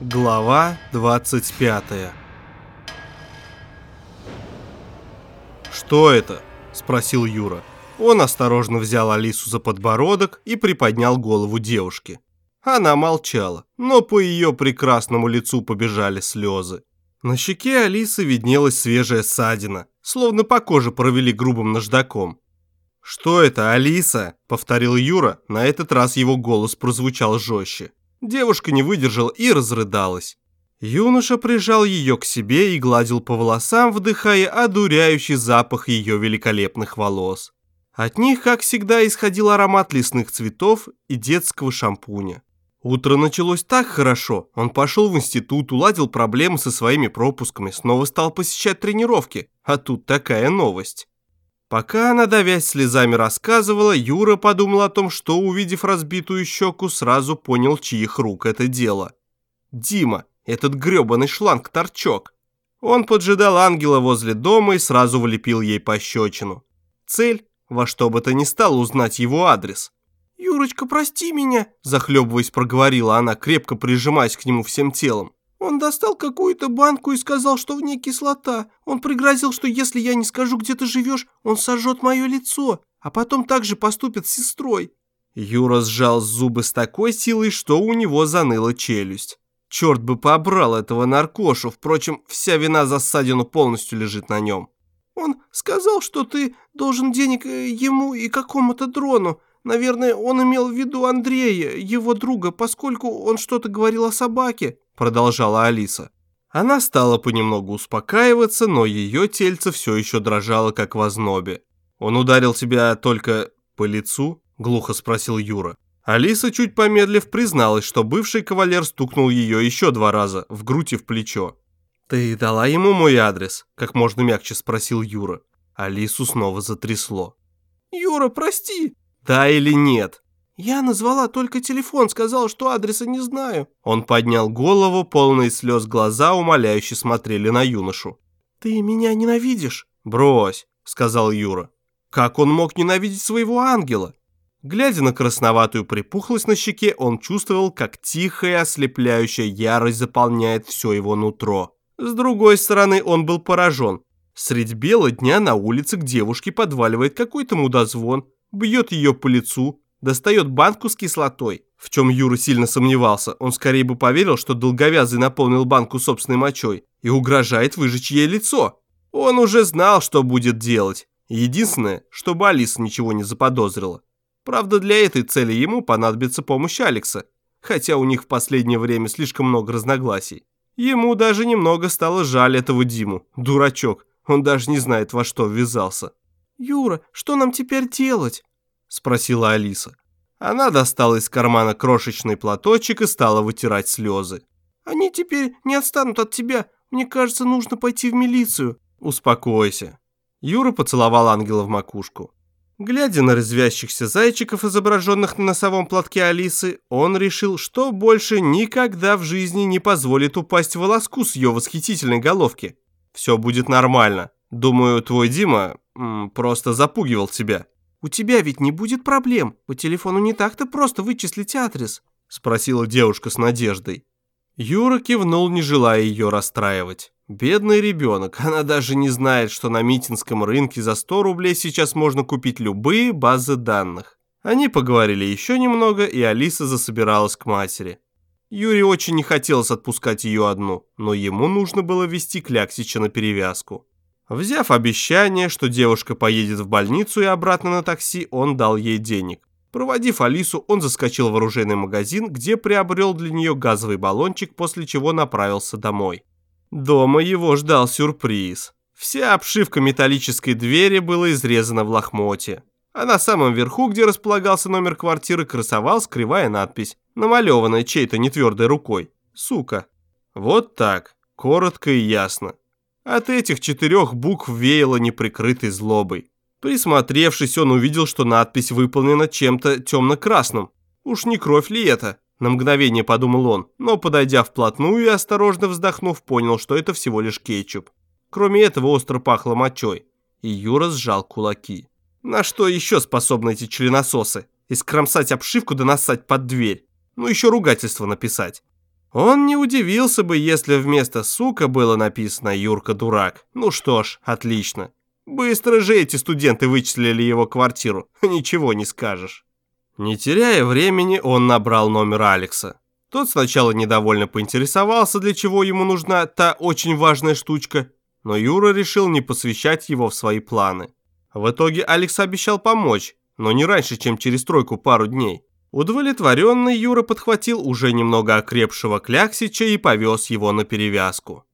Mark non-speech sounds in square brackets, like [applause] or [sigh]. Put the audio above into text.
Глава 25 «Что это?» – спросил Юра. Он осторожно взял Алису за подбородок и приподнял голову девушки. Она молчала, но по ее прекрасному лицу побежали слезы. На щеке Алисы виднелась свежая ссадина, словно по коже провели грубым наждаком. «Что это, Алиса?» – повторил Юра, на этот раз его голос прозвучал жестче. Девушка не выдержала и разрыдалась. Юноша прижал ее к себе и гладил по волосам, вдыхая одуряющий запах ее великолепных волос. От них, как всегда, исходил аромат лесных цветов и детского шампуня. Утро началось так хорошо. Он пошел в институт, уладил проблемы со своими пропусками, снова стал посещать тренировки. А тут такая новость. Пока она, давясь слезами, рассказывала, Юра подумал о том, что, увидев разбитую щеку, сразу понял, чьих рук это дело. Дима, этот гребаный шланг-торчок. Он поджидал ангела возле дома и сразу влепил ей пощечину. Цель – во что бы то ни стало узнать его адрес. «Юрочка, прости меня!» – захлебываясь, проговорила она, крепко прижимаясь к нему всем телом. Он достал какую-то банку и сказал, что в ней кислота. Он пригрозил, что если я не скажу, где ты живешь, он сожжет мое лицо, а потом также поступит с сестрой». Юра сжал зубы с такой силой, что у него заныла челюсть. Черт бы побрал этого наркошу, впрочем, вся вина за ссадину полностью лежит на нем. «Он сказал, что ты должен денег э, ему и какому-то дрону. Наверное, он имел в виду Андрея, его друга, поскольку он что-то говорил о собаке», продолжала Алиса. Она стала понемногу успокаиваться, но ее тельце все еще дрожало, как в ознобе. «Он ударил тебя только по лицу?» – глухо спросил Юра. Алиса, чуть помедлив, призналась, что бывший кавалер стукнул ее еще два раза, в грудь и в плечо. «Ты дала ему мой адрес?» – как можно мягче спросил Юра. Алису снова затрясло. «Юра, прости!» «Да или нет?» «Я назвала только телефон, сказала, что адреса не знаю». Он поднял голову, полные слез глаза умоляюще смотрели на юношу. «Ты меня ненавидишь?» «Брось», — сказал Юра. «Как он мог ненавидеть своего ангела?» Глядя на красноватую припухлость на щеке, он чувствовал, как тихая ослепляющая ярость заполняет все его нутро. С другой стороны, он был поражен. Средь бела дня на улице к девушке подваливает какой-то мудозвон, бьет ее по лицу, достает банку с кислотой, в чем Юра сильно сомневался. Он скорее бы поверил, что долговязый наполнил банку собственной мочой и угрожает выжечь ей лицо. Он уже знал, что будет делать. Единственное, чтобы Алиса ничего не заподозрила. Правда, для этой цели ему понадобится помощь Алекса, хотя у них в последнее время слишком много разногласий. Ему даже немного стало жаль этого Диму, дурачок, он даже не знает, во что ввязался. «Юра, что нам теперь делать?» – спросила Алиса. Она достала из кармана крошечный платочек и стала вытирать слезы. «Они теперь не отстанут от тебя. Мне кажется, нужно пойти в милицию». «Успокойся». Юра поцеловал ангела в макушку. Глядя на резвящихся зайчиков, изображенных на носовом платке Алисы, он решил, что больше никогда в жизни не позволит упасть волоску с ее восхитительной головки. «Все будет нормально. Думаю, твой Дима просто запугивал тебя». «У тебя ведь не будет проблем. По телефону не так-то просто вычислить адрес», спросила девушка с надеждой. Юра кивнул, не желая ее расстраивать. Бедный ребенок, она даже не знает, что на Митинском рынке за 100 рублей сейчас можно купить любые базы данных. Они поговорили еще немного, и Алиса засобиралась к матери. Юре очень не хотелось отпускать ее одну, но ему нужно было вести Кляксича на перевязку. Взяв обещание, что девушка поедет в больницу и обратно на такси, он дал ей денег. Проводив Алису, он заскочил в оружейный магазин, где приобрел для нее газовый баллончик, после чего направился домой. Дома его ждал сюрприз. Вся обшивка металлической двери была изрезана в лохмоте. А на самом верху, где располагался номер квартиры, красовалась кривая надпись, намалеванная чьей-то нетвердой рукой. Сука. Вот так, коротко и ясно. От этих четырех букв веяло неприкрытой злобой. Присмотревшись, он увидел, что надпись выполнена чем-то темно-красным. Уж не кровь ли это? На мгновение подумал он, но, подойдя вплотную и осторожно вздохнув, понял, что это всего лишь кетчуп. Кроме этого, остро пахло мочой. И Юра сжал кулаки. На что еще способны эти членососы? Искромсать обшивку да насать под дверь. Ну еще ругательство написать. Он не удивился бы, если вместо «сука» было написано «Юрка дурак». Ну что ж, отлично. Быстро же эти студенты вычислили его квартиру, [laughs] ничего не скажешь. Не теряя времени, он набрал номер Алекса. Тот сначала недовольно поинтересовался, для чего ему нужна та очень важная штучка, но Юра решил не посвящать его в свои планы. В итоге Алекс обещал помочь, но не раньше, чем через тройку пару дней. Удовлетворенный Юра подхватил уже немного окрепшего Кляксича и повез его на перевязку.